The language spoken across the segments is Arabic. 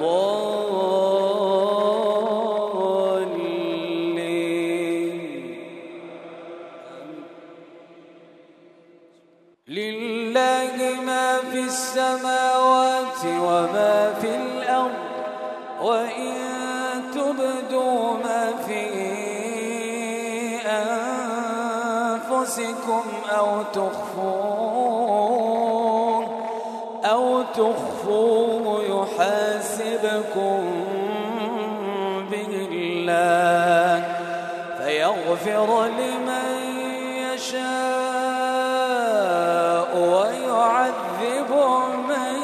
الضالين. لله ما في السماوات وما في الأرض وإن تبدوا ما في أنفسكم أو تخفوه أو تخفوه يحاسبكم به الله فيغفر لمن يشاء ويعذب من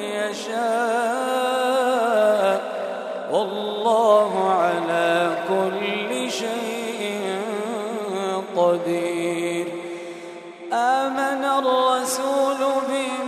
يشاء والله على كل شيء قدير آمن الرسول بما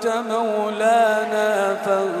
أنت مولانا فانصرنا